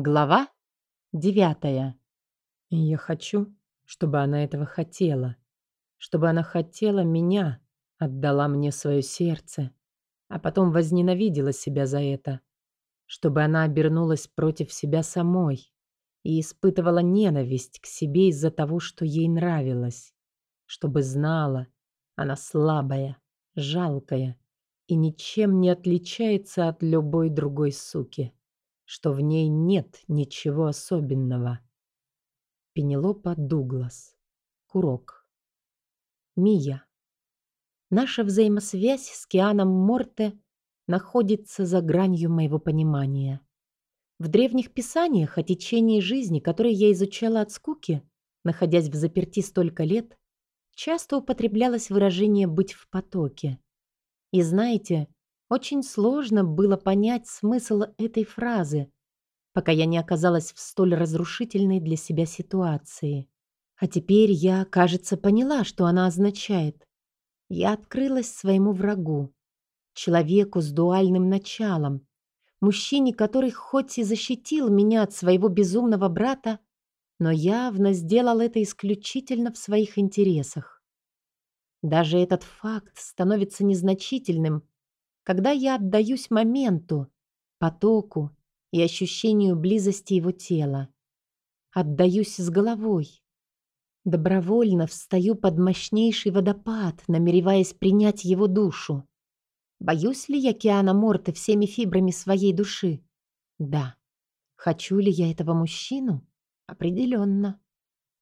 Глава девятая. Я хочу, чтобы она этого хотела. Чтобы она хотела меня, отдала мне свое сердце, а потом возненавидела себя за это. Чтобы она обернулась против себя самой и испытывала ненависть к себе из-за того, что ей нравилось. Чтобы знала, она слабая, жалкая и ничем не отличается от любой другой суки что в ней нет ничего особенного. Пенелопа Дуглас. Курок. Мия. Наша взаимосвязь с Кианом Морте находится за гранью моего понимания. В древних писаниях о течении жизни, которые я изучала от скуки, находясь в заперти столько лет, часто употреблялось выражение «быть в потоке». И знаете, очень сложно было понять смысл этой фразы, пока я не оказалась в столь разрушительной для себя ситуации. А теперь я, кажется, поняла, что она означает. Я открылась своему врагу, человеку с дуальным началом, мужчине, который хоть и защитил меня от своего безумного брата, но явно сделал это исключительно в своих интересах. Даже этот факт становится незначительным, когда я отдаюсь моменту, потоку и ощущению близости его тела. Отдаюсь с головой. Добровольно встаю под мощнейший водопад, намереваясь принять его душу. Боюсь ли я Киана Морте всеми фибрами своей души? Да. Хочу ли я этого мужчину? Определенно.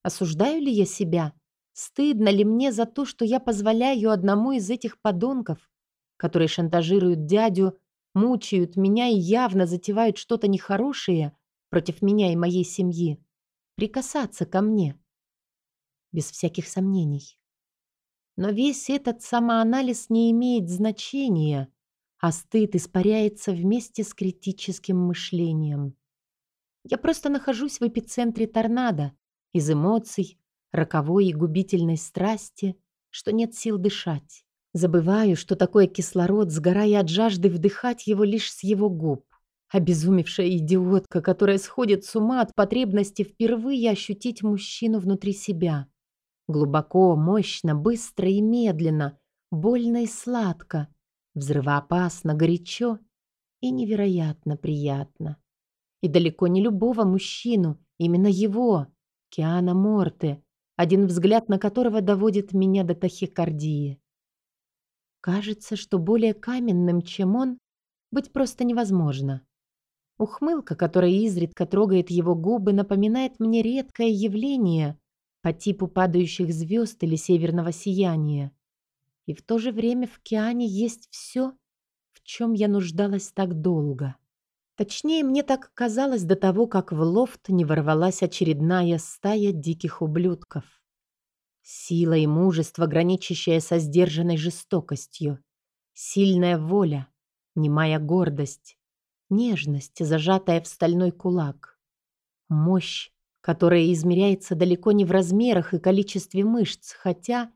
Осуждаю ли я себя? Стыдно ли мне за то, что я позволяю одному из этих подонков которые шантажируют дядю, мучают меня и явно затевают что-то нехорошее против меня и моей семьи, прикасаться ко мне. Без всяких сомнений. Но весь этот самоанализ не имеет значения, а стыд испаряется вместе с критическим мышлением. Я просто нахожусь в эпицентре торнадо из эмоций, роковой и губительной страсти, что нет сил дышать. Забываю, что такое кислород, сгорая от жажды вдыхать его лишь с его губ. Обезумевшая идиотка, которая сходит с ума от потребности впервые ощутить мужчину внутри себя. Глубоко, мощно, быстро и медленно, больно и сладко, взрывоопасно, горячо и невероятно приятно. И далеко не любого мужчину, именно его, Киана Морте, один взгляд на которого доводит меня до тахикардии. Кажется, что более каменным, чем он, быть просто невозможно. Ухмылка, которая изредка трогает его губы, напоминает мне редкое явление по типу падающих звезд или северного сияния. И в то же время в океане есть все, в чем я нуждалась так долго. Точнее, мне так казалось до того, как в лофт не ворвалась очередная стая диких ублюдков. Сила и мужество, граничащее со сдержанной жестокостью. Сильная воля, немая гордость. Нежность, зажатая в стальной кулак. Мощь, которая измеряется далеко не в размерах и количестве мышц, хотя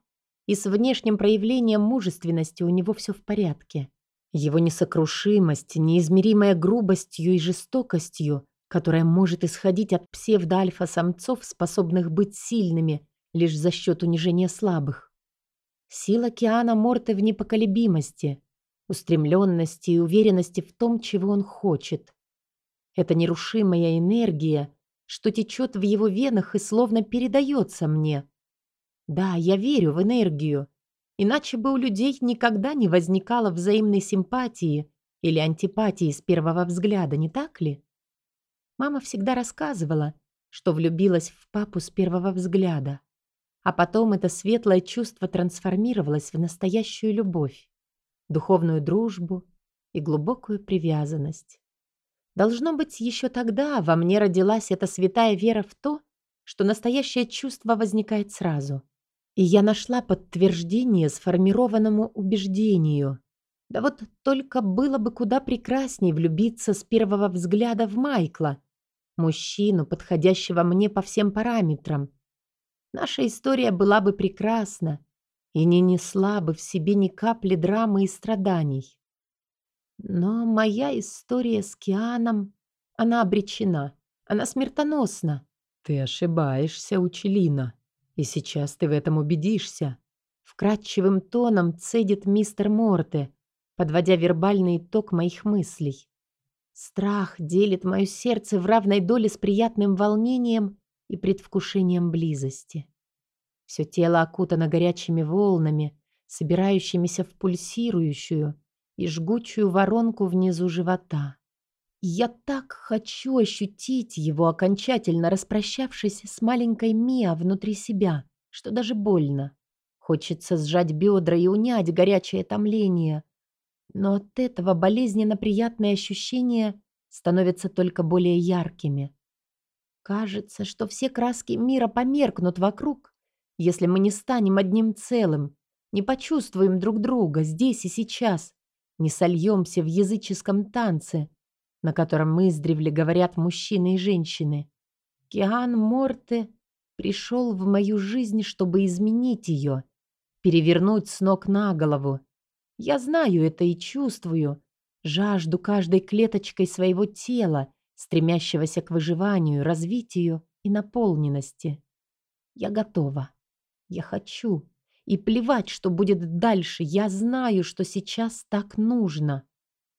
и с внешним проявлением мужественности у него все в порядке. Его несокрушимость, неизмеримая грубостью и жестокостью, которая может исходить от псевдо-альфа-самцов, способных быть сильными – лишь за счет унижения слабых. Сила Киана Морте в непоколебимости, устремленности и уверенности в том, чего он хочет. Это нерушимая энергия, что течет в его венах и словно передается мне. Да, я верю в энергию, иначе бы у людей никогда не возникало взаимной симпатии или антипатии с первого взгляда, не так ли? Мама всегда рассказывала, что влюбилась в папу с первого взгляда. А потом это светлое чувство трансформировалось в настоящую любовь, духовную дружбу и глубокую привязанность. Должно быть, еще тогда во мне родилась эта святая вера в то, что настоящее чувство возникает сразу. И я нашла подтверждение сформированному убеждению. Да вот только было бы куда прекрасней влюбиться с первого взгляда в Майкла, мужчину, подходящего мне по всем параметрам, наша история была бы прекрасна и не несла бы в себе ни капли драмы и страданий. Но моя история с Кианом, она обречена. Она смертоносна. Ты ошибаешься, Учелина. И сейчас ты в этом убедишься. Вкрадчивым тоном цедит мистер Морте, подводя вербальный итог моих мыслей. Страх делит мое сердце в равной доле с приятным волнением и предвкушением близости. Все тело окутано горячими волнами, собирающимися в пульсирующую и жгучую воронку внизу живота. Я так хочу ощутить его, окончательно распрощавшись с маленькой Миа внутри себя, что даже больно. Хочется сжать бедра и унять горячее томление. Но от этого болезненно приятные ощущения становятся только более яркими. Кажется, что все краски мира померкнут вокруг, если мы не станем одним целым, не почувствуем друг друга здесь и сейчас, не сольемся в языческом танце, на котором мы издревле говорят мужчины и женщины. Киан Морте пришел в мою жизнь, чтобы изменить ее, перевернуть с ног на голову. Я знаю это и чувствую, жажду каждой клеточкой своего тела, стремящегося к выживанию, развитию и наполненности. Я готова. Я хочу. И плевать, что будет дальше. Я знаю, что сейчас так нужно.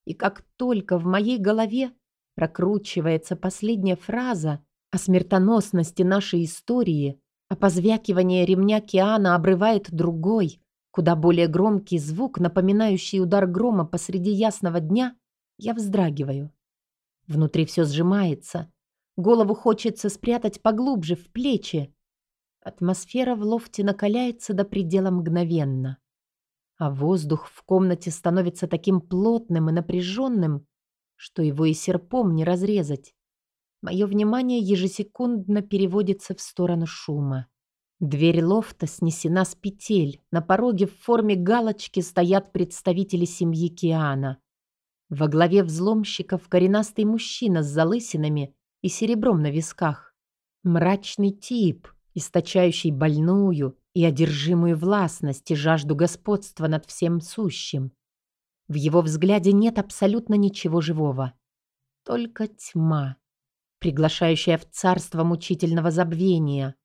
И как только в моей голове прокручивается последняя фраза о смертоносности нашей истории, а позвякивание ремня Киана обрывает другой, куда более громкий звук, напоминающий удар грома посреди ясного дня, я вздрагиваю. Внутри все сжимается. Голову хочется спрятать поглубже, в плечи. Атмосфера в лофте накаляется до предела мгновенно а воздух в комнате становится таким плотным и напряженным, что его и серпом не разрезать. Мое внимание ежесекундно переводится в сторону шума. Дверь лофта снесена с петель. На пороге в форме галочки стоят представители семьи Киана. Во главе взломщиков коренастый мужчина с залысинами и серебром на висках. Мрачный тип, источающий больную, и одержимую властность и жажду господства над всем сущим. В его взгляде нет абсолютно ничего живого. Только тьма, приглашающая в царство мучительного забвения.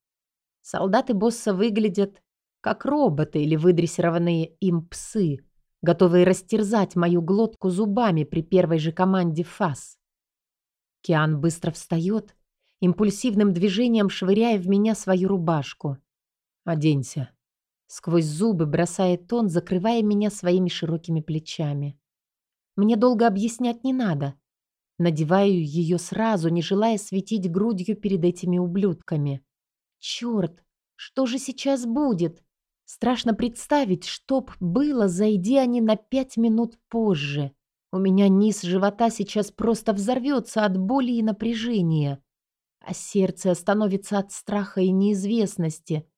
Солдаты босса выглядят как роботы или выдрессированные им псы, готовые растерзать мою глотку зубами при первой же команде фас. Киан быстро встает, импульсивным движением швыряя в меня свою рубашку. «Оденься». Сквозь зубы бросает он, закрывая меня своими широкими плечами. Мне долго объяснять не надо. Надеваю ее сразу, не желая светить грудью перед этими ублюдками. Черт, что же сейчас будет? Страшно представить, что б было, зайди они на пять минут позже. У меня низ живота сейчас просто взорвется от боли и напряжения, а сердце остановится от страха и неизвестности.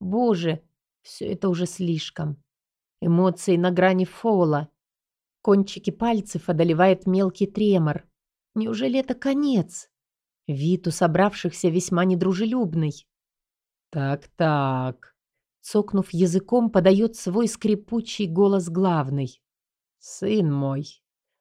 Боже, все это уже слишком. Эмоции на грани фола. Кончики пальцев одолевает мелкий тремор. Неужели это конец? Вид у собравшихся весьма недружелюбный. «Так-так», — цокнув языком, подает свой скрипучий голос главный. «Сын мой».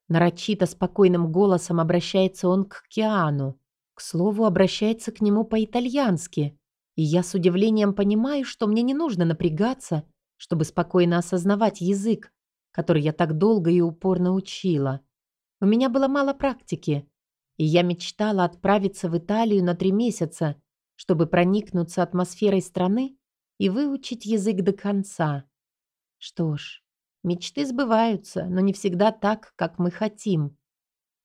Нарочито спокойным голосом обращается он к Киану. К слову, обращается к нему по-итальянски. И я с удивлением понимаю, что мне не нужно напрягаться, чтобы спокойно осознавать язык, который я так долго и упорно учила. У меня было мало практики, и я мечтала отправиться в Италию на три месяца, чтобы проникнуться атмосферой страны и выучить язык до конца. Что ж, мечты сбываются, но не всегда так, как мы хотим.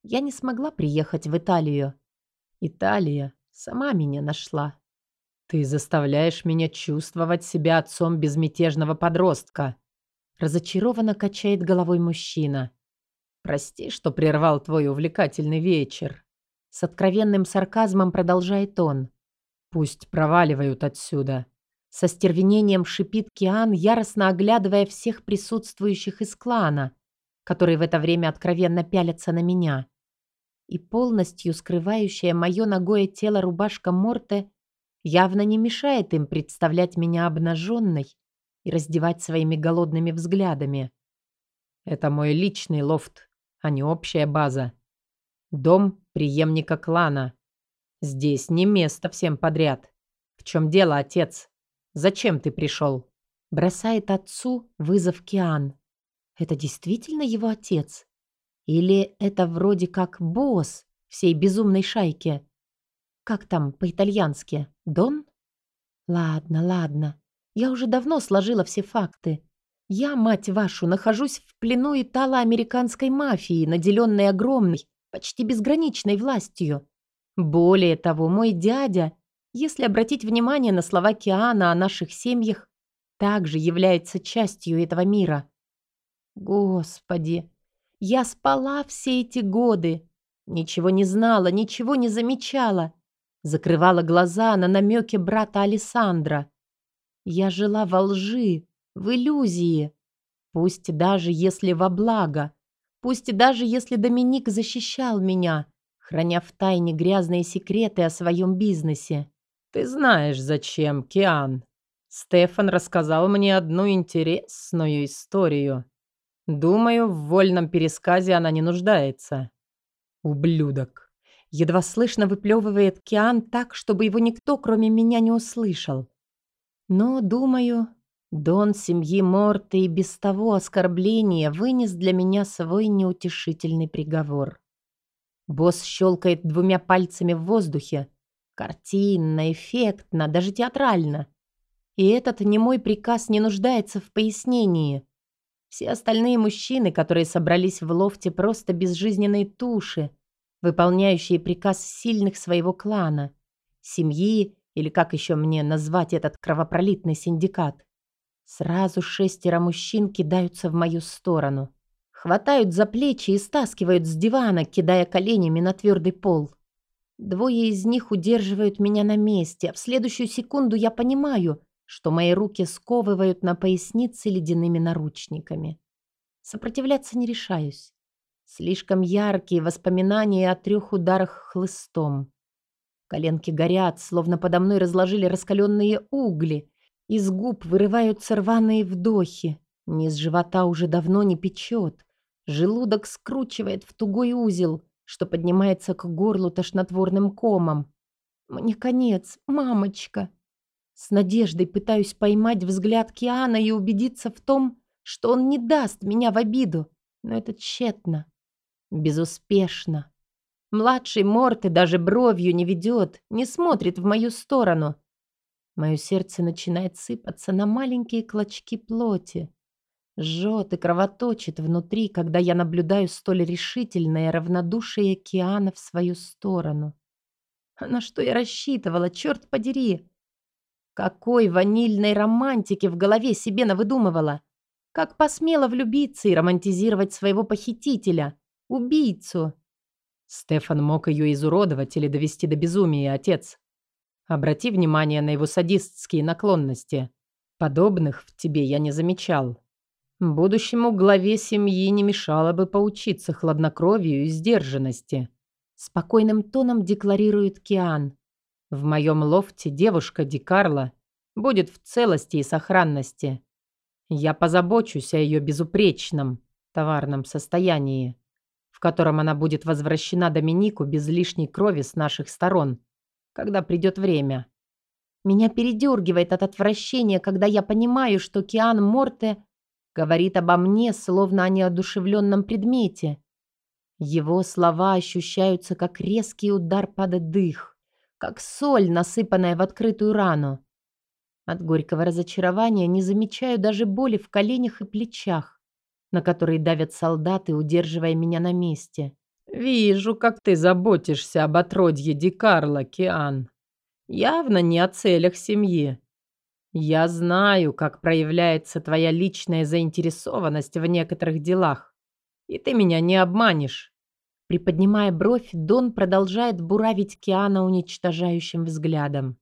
Я не смогла приехать в Италию. Италия сама меня нашла. «Ты заставляешь меня чувствовать себя отцом безмятежного подростка», разочарованно качает головой мужчина. «Прости, что прервал твой увлекательный вечер». С откровенным сарказмом продолжает он. «Пусть проваливают отсюда». Со стервенением шипит Киан, яростно оглядывая всех присутствующих из клана, которые в это время откровенно пялятся на меня. И полностью скрывающая мое ногое тело рубашка Морте явно не мешает им представлять меня обнаженной и раздевать своими голодными взглядами. Это мой личный лофт, а не общая база. Дом преемника клана. Здесь не место всем подряд. В чем дело, отец? Зачем ты пришел? Бросает отцу вызов Киан. Это действительно его отец? Или это вроде как босс всей безумной шайки? Как там по-итальянски? Дон? Ладно, ладно. Я уже давно сложила все факты. Я, мать вашу, нахожусь в плену итало-американской мафии, наделенной огромной, почти безграничной властью. Более того, мой дядя, если обратить внимание на слова Киана о наших семьях, также является частью этого мира. Господи, я спала все эти годы, ничего не знала, ничего не замечала, закрывала глаза на намеки брата Александра. Я жила во лжи, в иллюзии. Пусть даже если во благо, пусть даже если Доминик защищал меня, храня в тайне грязные секреты о своем бизнесе. Ты знаешь, зачем, Киан. Стефан рассказал мне одну интересную историю. Думаю, в вольном пересказе она не нуждается. Ублюдок. Едва слышно выплевывает Киан так, чтобы его никто, кроме меня, не услышал. Но, думаю, Дон семьи Морты и без того оскорбления вынес для меня свой неутешительный приговор. Босс щелкает двумя пальцами в воздухе. Картинно, эффектно, даже театрально. И этот немой приказ не нуждается в пояснении. Все остальные мужчины, которые собрались в лофте просто безжизненные туши, выполняющие приказ сильных своего клана, семьи или как еще мне назвать этот кровопролитный синдикат. Сразу шестеро мужчин кидаются в мою сторону. Хватают за плечи и стаскивают с дивана, кидая коленями на твердый пол. Двое из них удерживают меня на месте, а в следующую секунду я понимаю, что мои руки сковывают на пояснице ледяными наручниками. Сопротивляться не решаюсь. Слишком яркие воспоминания о трех ударах хлыстом. Коленки горят, словно подо мной разложили раскаленные угли, из губ вырываются рваные вдохи. Низ живота уже давно не печет. Желудок скручивает в тугой узел, что поднимается к горлу тошнотворным комом. Мне конец, мамочка. С надеждой пытаюсь поймать взгляд Киана и убедиться в том, что он не даст меня в обиду. Но это тщетно. Безуспешно. Младший Морты даже бровью не ведет, не смотрит в мою сторону. Мое сердце начинает сыпаться на маленькие клочки плоти. Жжет и кровоточит внутри, когда я наблюдаю столь решительное равнодушие океана в свою сторону. На что я рассчитывала, черт подери? Какой ванильной романтики в голове себе навыдумывала? Как посмела влюбиться и романтизировать своего похитителя, убийцу? Стефан мог ее изуродовать или довести до безумия, отец. Обрати внимание на его садистские наклонности. Подобных в тебе я не замечал. Будущему главе семьи не мешало бы поучиться хладнокровию и сдержанности. Спокойным тоном декларирует Киан. В моем лофте девушка Ди Карло будет в целости и сохранности. Я позабочусь о ее безупречном товарном состоянии, в котором она будет возвращена Доминику без лишней крови с наших сторон – когда придет время. Меня передергивает от отвращения, когда я понимаю, что Киан Морте говорит обо мне, словно о неодушевленном предмете. Его слова ощущаются, как резкий удар под дых, как соль, насыпанная в открытую рану. От горького разочарования не замечаю даже боли в коленях и плечах, на которые давят солдаты, удерживая меня на месте. «Вижу, как ты заботишься об отродье Ди Карло, Киан. Явно не о целях семьи. Я знаю, как проявляется твоя личная заинтересованность в некоторых делах, и ты меня не обманешь». Приподнимая бровь, Дон продолжает буравить Киана уничтожающим взглядом.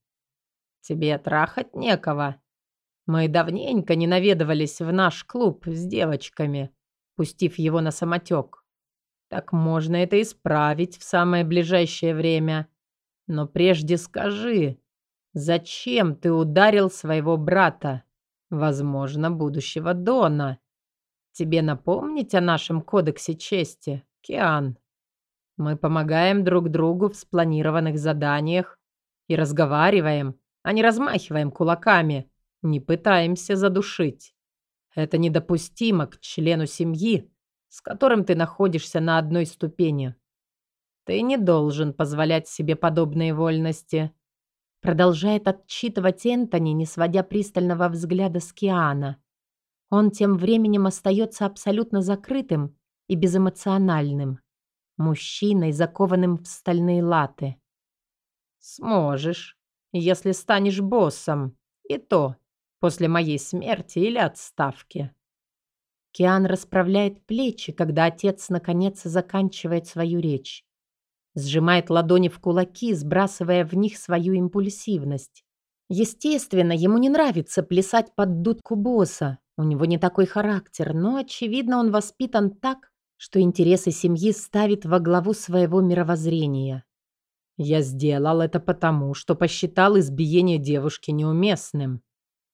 «Тебе трахать некого. Мы давненько не наведывались в наш клуб с девочками, пустив его на самотек. Так можно это исправить в самое ближайшее время. Но прежде скажи, зачем ты ударил своего брата, возможно, будущего Дона? Тебе напомнить о нашем кодексе чести, Киан? Мы помогаем друг другу в спланированных заданиях и разговариваем, а не размахиваем кулаками, не пытаемся задушить. Это недопустимо к члену семьи, с которым ты находишься на одной ступени. Ты не должен позволять себе подобные вольности. Продолжает отчитывать Энтони, не сводя пристального взгляда с Киана. Он тем временем остается абсолютно закрытым и безэмоциональным. Мужчиной, закованным в стальные латы. «Сможешь, если станешь боссом. И то, после моей смерти или отставки». Киан расправляет плечи, когда отец наконец заканчивает свою речь. Сжимает ладони в кулаки, сбрасывая в них свою импульсивность. Естественно, ему не нравится плясать под дудку босса. У него не такой характер, но, очевидно, он воспитан так, что интересы семьи ставит во главу своего мировоззрения. Я сделал это потому, что посчитал избиение девушки неуместным,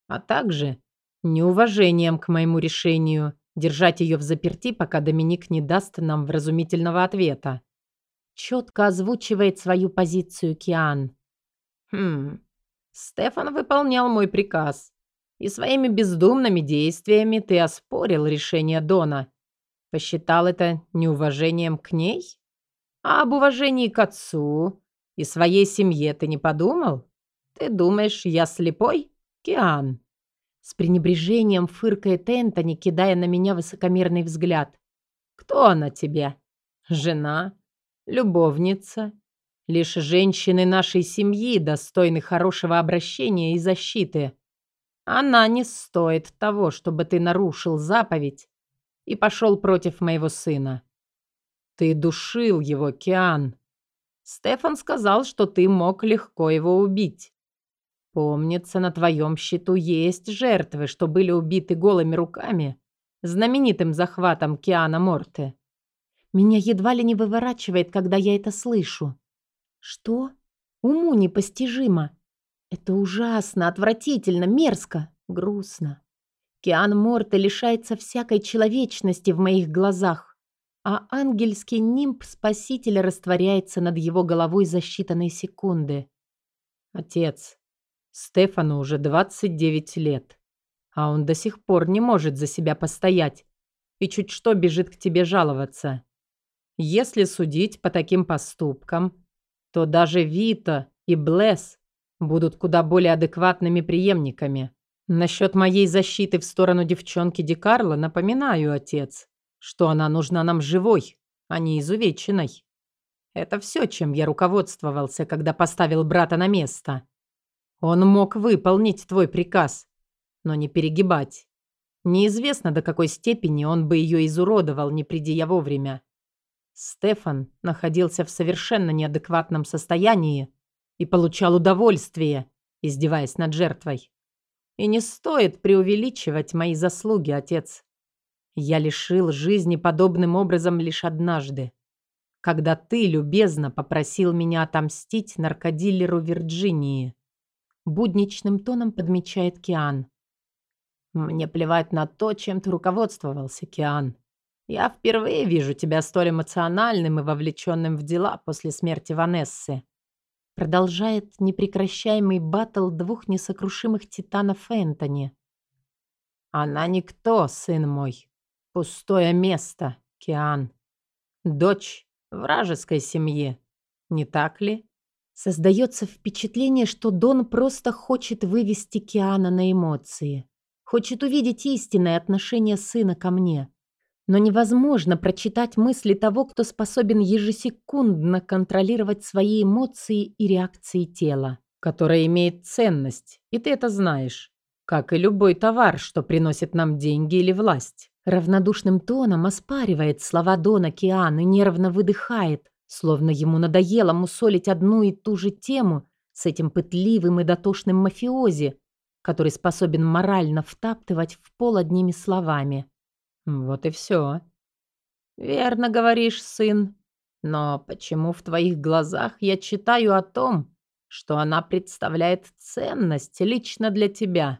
а также неуважением к моему решению держать ее в заперти, пока Доминик не даст нам вразумительного ответа. Четко озвучивает свою позицию Киан. Хм, Стефан выполнял мой приказ. И своими бездумными действиями ты оспорил решение Дона. Посчитал это неуважением к ней? А об уважении к отцу и своей семье ты не подумал? Ты думаешь, я слепой, Киан?» С пренебрежением фыркает Энтони, кидая на меня высокомерный взгляд. «Кто она тебе? Жена? Любовница? Лишь женщины нашей семьи достойны хорошего обращения и защиты. Она не стоит того, чтобы ты нарушил заповедь и пошел против моего сына. Ты душил его, Киан. Стефан сказал, что ты мог легко его убить. Помнится, на твоем счету есть жертвы, что были убиты голыми руками знаменитым захватом Киана Морте. Меня едва ли не выворачивает, когда я это слышу. Что? Уму непостижимо. Это ужасно, отвратительно, мерзко, грустно. Киан Морте лишается всякой человечности в моих глазах, а ангельский нимб Спасителя растворяется над его головой за считанные секунды. Отец, Стефану уже 29 лет, а он до сих пор не может за себя постоять и чуть что бежит к тебе жаловаться. Если судить по таким поступкам, то даже Вита и Блесс будут куда более адекватными преемниками. Насчет моей защиты в сторону девчонки Ди Карло напоминаю, отец, что она нужна нам живой, а не изувеченной. Это все, чем я руководствовался, когда поставил брата на место. Он мог выполнить твой приказ, но не перегибать. Неизвестно, до какой степени он бы ее изуродовал, не приди я вовремя. Стефан находился в совершенно неадекватном состоянии и получал удовольствие, издеваясь над жертвой. И не стоит преувеличивать мои заслуги, отец. Я лишил жизни подобным образом лишь однажды, когда ты любезно попросил меня отомстить наркодилеру Вирджинии. Будничным тоном подмечает Киан. Мне плевать на то, чем ты руководствовался, Киан. Я впервые вижу тебя столь эмоциональным и вовлеченным в дела после смерти Ванессы. Продолжает непрекращаемый баттл двух несокрушимых титанов Энтони. Она никто, сын мой. Пустое место, Киан. Дочь вражеской семьи. Не так ли? Создается впечатление, что Дон просто хочет вывести Киана на эмоции. Хочет увидеть истинное отношение сына ко мне. Но невозможно прочитать мысли того, кто способен ежесекундно контролировать свои эмоции и реакции тела, которая имеет ценность, и ты это знаешь, как и любой товар, что приносит нам деньги или власть. Равнодушным тоном оспаривает слова Дона Киан и нервно выдыхает, словно ему надоело мусолить одну и ту же тему с этим пытливым и дотошным мафиози, который способен морально втаптывать в пол одними словами. Вот и все. Верно говоришь, сын. Но почему в твоих глазах я читаю о том, что она представляет ценность лично для тебя?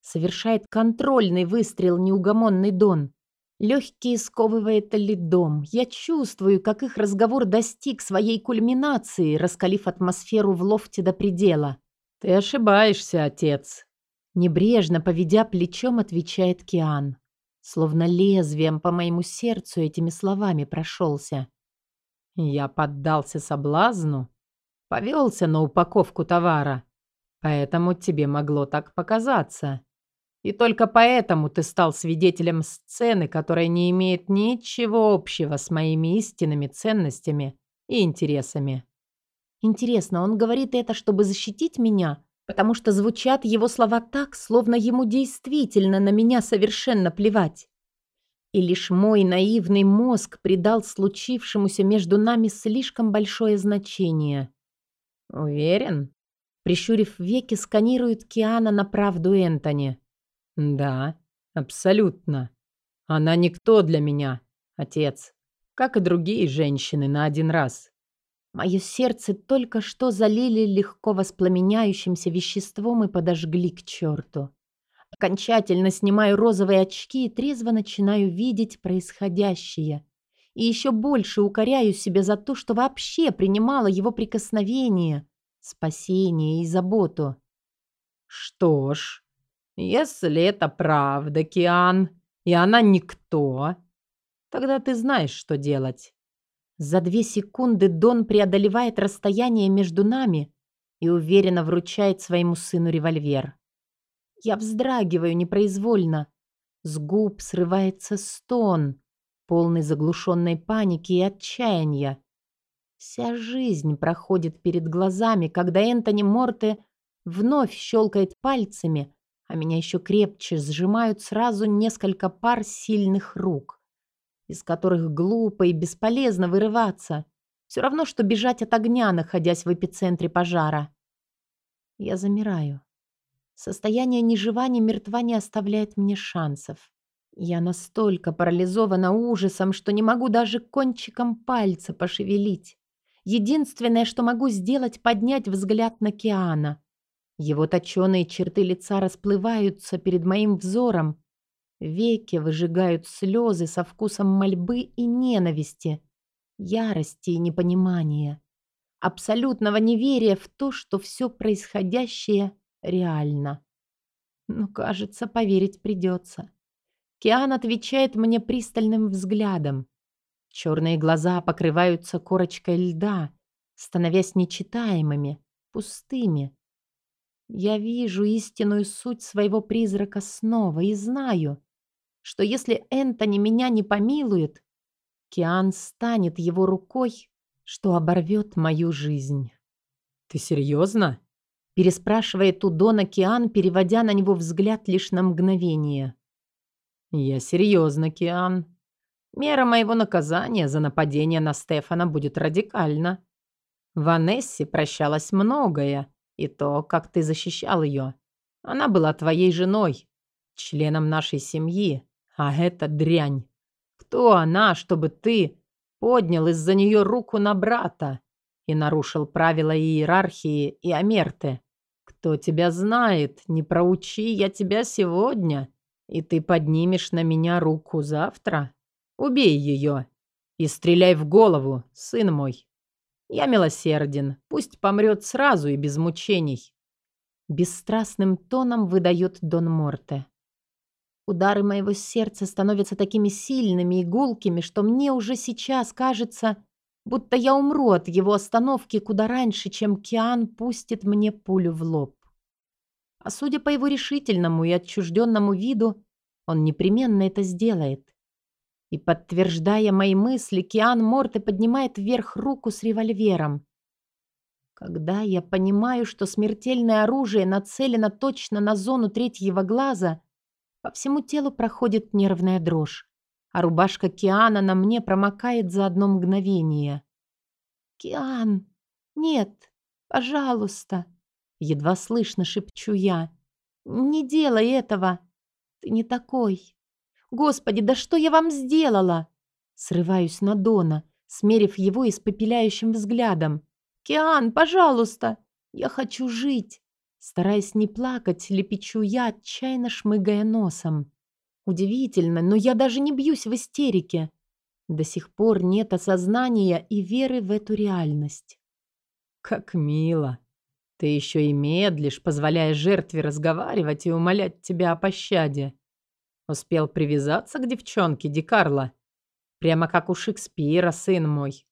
Совершает контрольный выстрел неугомонный Дон. Легкие сковывает ледом. Я чувствую, как их разговор достиг своей кульминации, раскалив атмосферу в лофте до предела. «Ты ошибаешься, отец», — небрежно, поведя плечом, отвечает Киан. Словно лезвием по моему сердцу этими словами прошелся. Я поддался соблазну, повелся на упаковку товара, поэтому тебе могло так показаться. И только поэтому ты стал свидетелем сцены, которая не имеет ничего общего с моими истинными ценностями и интересами. Интересно, он говорит это, чтобы защитить меня? Потому что звучат его слова так, словно ему действительно на меня совершенно плевать. И лишь мой наивный мозг придал случившемуся между нами слишком большое значение. «Уверен?» Прищурив веки, сканирует Киана на правду Энтони. Да, абсолютно. Она никто для меня, отец, как и другие женщины на один раз. Мое сердце только что залили легко воспламеняющимся веществом и подожгли к черту. Окончательно снимаю розовые очки и трезво начинаю видеть происходящее. И еще больше укоряю себя за то, что вообще принимала его прикосновение, спасение и заботу. Что ж, если это правда, Киан, и она никто, тогда ты знаешь, что делать. За две секунды Дон преодолевает расстояние между нами и уверенно вручает своему сыну револьвер. Я вздрагиваю непроизвольно. С губ срывается стон, полный заглушенной паники и отчаяния. Вся жизнь проходит перед глазами, когда Энтони Морте вновь щелкает пальцами, а меня еще крепче сжимают сразу несколько пар сильных рук, из которых глупо и бесполезно вырываться. Все равно, что бежать от огня, находясь в эпицентре пожара. Я замираю. Состояние ни жива, ни мертва не оставляет мне шансов. Я настолько парализована ужасом, что не могу даже кончиком пальца пошевелить. Единственное, что могу сделать, поднять взгляд на Киана. Его точеные черты лица расплываются перед моим взором. Веки выжигают слезы со вкусом мольбы и ненависти, ярости и непонимания, абсолютного неверия в то, что все происходящее реально. Но, кажется, поверить придется. Киан отвечает мне пристальным взглядом. Черные глаза покрываются корочкой льда, становясь нечитаемыми, пустыми. Я вижу истинную суть своего призрака снова и знаю, что если Энтони меня не помилует, Киан станет его рукой, что оборвет мою жизнь. «Ты серьезно?» переспрашивает у Дона Киан, переводя на него взгляд лишь на мгновение. «Я серьезно, Киан. Мера моего наказания за нападение на Стефана будет радикальна. В Анессе прощалось многое, и то, как ты защищал ее. Она была твоей женой, членом нашей семьи, а это дрянь. Кто она, чтобы ты поднял из-за нее руку на брата и нарушил правила иерархии и Амерты? Кто тебя знает, не проучи я тебя сегодня, и ты поднимешь на меня руку завтра? Убей ее и стреляй в голову, сын мой. Я милосерден, пусть помрет сразу и без мучений. Бесстрастным тоном выдает Дон Морте. Удары моего сердца становятся такими сильными и гулкими, что мне уже сейчас кажется, будто я умру от его остановки куда раньше, чем Киан пустит мне пулю в лоб. А судя по его решительному и отчужденному виду, он непременно это сделает. И, подтверждая мои мысли, Киан Морте поднимает вверх руку с револьвером. Когда я понимаю, что смертельное оружие нацелено точно на зону третьего глаза, по всему телу проходит нервная дрожь, а рубашка Киана на мне промокает за одно мгновение. «Киан! Нет! Пожалуйста!» Едва слышно шепчу я. «Не делай этого! Ты не такой!» Господи, да что я вам сделала? Срываюсь на Дона, смерив его испепеляющим взглядом. «Киан, пожалуйста! Я хочу жить!» Стараясь не плакать, лепечу я, отчаянно шмыгая носом. Удивительно, но я даже не бьюсь в истерике. До сих пор нет осознания и веры в эту реальность. Как мило. Ты еще и медлишь, позволяя жертве разговаривать и умолять тебя о пощаде. Успел привязаться к девчонке Ди Карло? Прямо как у Шекспира, сын мой.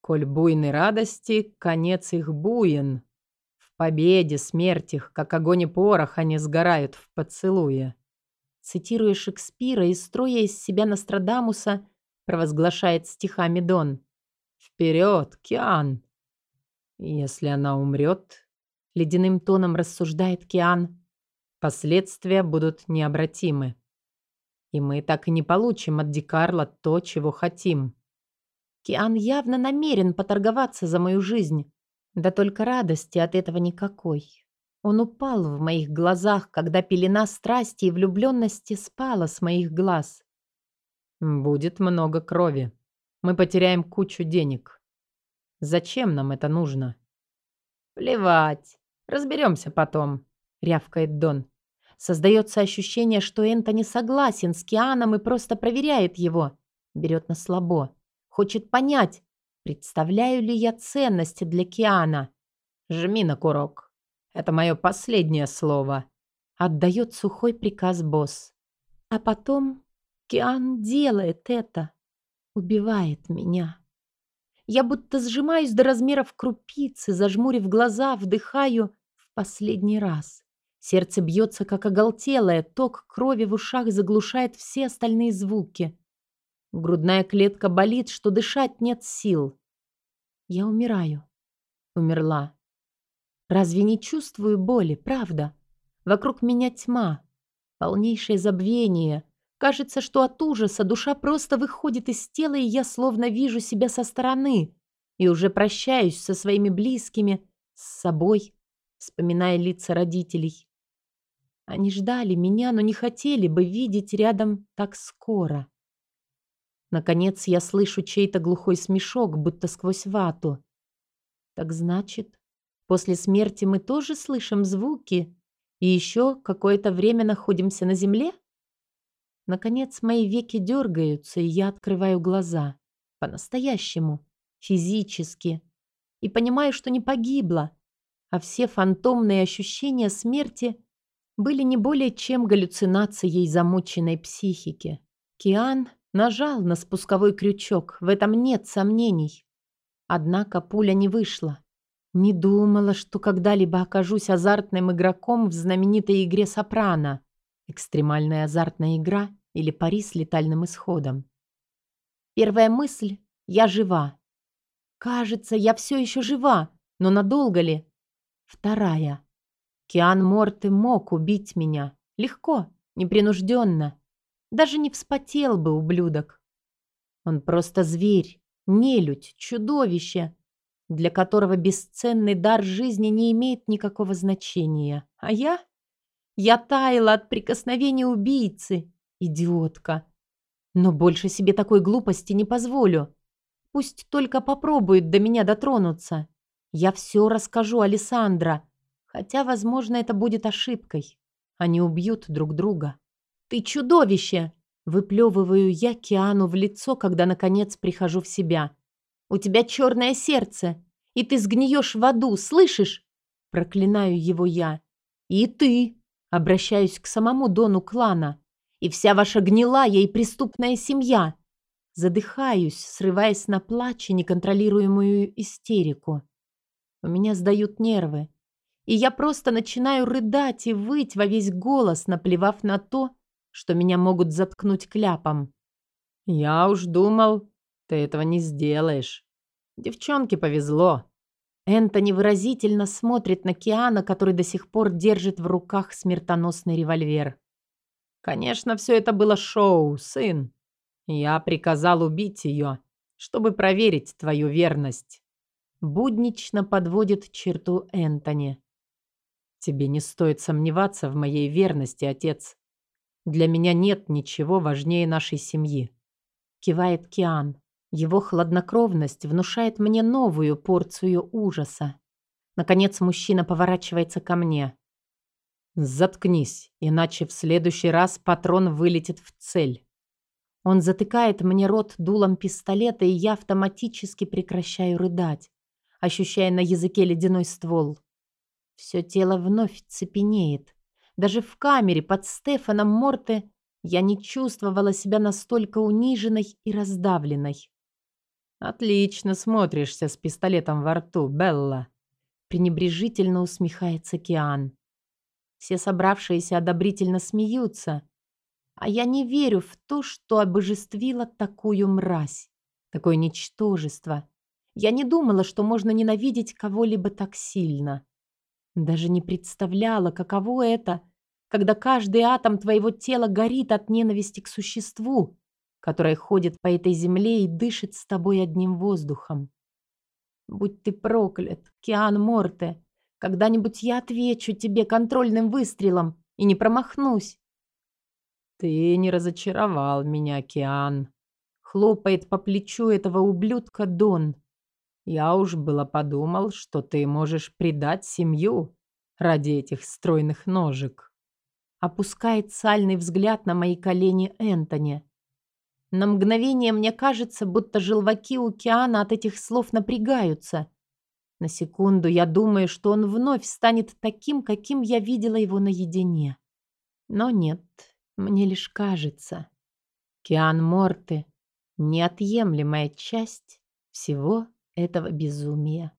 Коль буйны радости, конец их буен. Победе смерть их, как огонь и порох, они сгорают в поцелуе. Цитируя Шекспира и строя из себя Нострадамуса, провозглашает стихами Дон. «Вперед, Киан!» «Если она умрет», — ледяным тоном рассуждает Киан, «последствия будут необратимы. И мы так и не получим от Дикарла то, чего хотим». Киан явно намерен поторговаться за мою жизнь. Да только радости от этого никакой. Он упал в моих глазах, когда пелена страсти и влюбленности спала с моих глаз. Будет много крови. Мы потеряем кучу денег. Зачем нам это нужно? Плевать. Разберемся потом, рявкает Дон. Создается ощущение, что Энтони согласен с Кианом и просто проверяет его. Берет на слабо. Хочет понять, представляю ли я ценности для Киана. Жми на курок. Это мое последнее слово. Отдает сухой приказ босс. А потом Киан делает это. Убивает меня. Я будто сжимаюсь до размеров крупицы, зажмурив глаза, вдыхаю в последний раз. Сердце бьется, как оголтелое, ток крови в ушах заглушает все остальные звуки. Грудная клетка болит, что дышать нет сил. Я умираю. Умерла. Разве не чувствую боли, правда? Вокруг меня тьма, полнейшее забвение. Кажется, что от ужаса душа просто выходит из тела, и я словно вижу себя со стороны и уже прощаюсь со своими близкими, с собой, вспоминая лица родителей. Они ждали меня, но не хотели бы видеть рядом так скоро. Наконец я слышу чей-то глухой смешок, будто сквозь вату. Так значит, После смерти мы тоже слышим звуки и еще какое-то время находимся на земле? Наконец мои веки дергаются, и я открываю глаза. По-настоящему. Физически. И понимаю, что не погибла. А все фантомные ощущения смерти были не более чем галлюцинацией замученной психики. Киан нажал на спусковой крючок, в этом нет сомнений. Однако пуля не вышла. Не думала, что когда-либо окажусь азартным игроком в знаменитой игре «Сопрано». Экстремальная азартная игра или пари с летальным исходом. Первая мысль — я жива. Кажется, я все еще жива, но надолго ли? Вторая. Киан Морты мог убить меня. Легко, непринужденно. Даже не вспотел бы, ублюдок. Он просто зверь, нелюдь, чудовище — для которого бесценный дар жизни не имеет никакого значения. А я? Я таяла от прикосновения убийцы. Идиотка. Но больше себе такой глупости не позволю. Пусть только попробует до меня дотронуться. Я все расскажу Александра, хотя, возможно, это будет ошибкой. Они убьют друг друга. «Ты чудовище!» Выплевываю я Киану в лицо, когда, наконец, прихожу в себя. У тебя черное сердце, и ты сгниешь в аду, слышишь? Проклинаю его я. И ты, обращаюсь к самому Дону клана, и вся ваша гнилая и преступная семья. Задыхаюсь, срываясь на плач и неконтролируемую истерику. У меня сдают нервы, и я просто начинаю рыдать и выть во весь голос, наплевав на то, что меня могут заткнуть кляпом. «Я уж думал, ты этого не сделаешь. Девчонке повезло. Энтони выразительно смотрит на Киана, который до сих пор держит в руках смертоносный револьвер. Конечно, все это было шоу, сын. Я приказал убить ее, чтобы проверить твою верность. Буднично подводит черту Энтони. Тебе не стоит сомневаться в моей верности, отец. Для меня нет ничего важнее нашей семьи. Кивает Киан. Его хладнокровность внушает мне новую порцию ужаса. Наконец мужчина поворачивается ко мне. Заткнись, иначе в следующий раз патрон вылетит в цель. Он затыкает мне рот дулом пистолета, и я автоматически прекращаю рыдать, ощущая на языке ледяной ствол. Все тело вновь цепенеет. Даже в камере под Стефаном Морте я не чувствовала себя настолько униженной и раздавленной. «Отлично смотришься с пистолетом во рту, Белла», пренебрежительно усмехается Киан. Все собравшиеся одобрительно смеются, а я не верю в то, что обожествила такую мразь, такое ничтожество. Я не думала, что можно ненавидеть кого-либо так сильно. Даже не представляла, каково это, когда каждый атом твоего тела горит от ненависти к существу, которое ходит по этой земле и дышит с тобой одним воздухом. Будь ты проклят, Киан Морте, когда-нибудь я отвечу тебе контрольным выстрелом и не промахнусь. «Ты не разочаровал меня, океан!» Хлопает по плечу этого ублюдка Дон. «Я уж было подумал, что ты можешь предать семью ради этих стройных ножек». Опускает сальный взгляд на мои колени Энтони. На мгновение мне кажется, будто желваки океана от этих слов напрягаются. На секунду я думаю, что он вновь станет таким, каким я видела его наедине. Но нет, мне лишь кажется. Киан Морте — неотъемлемая часть всего этого безумия.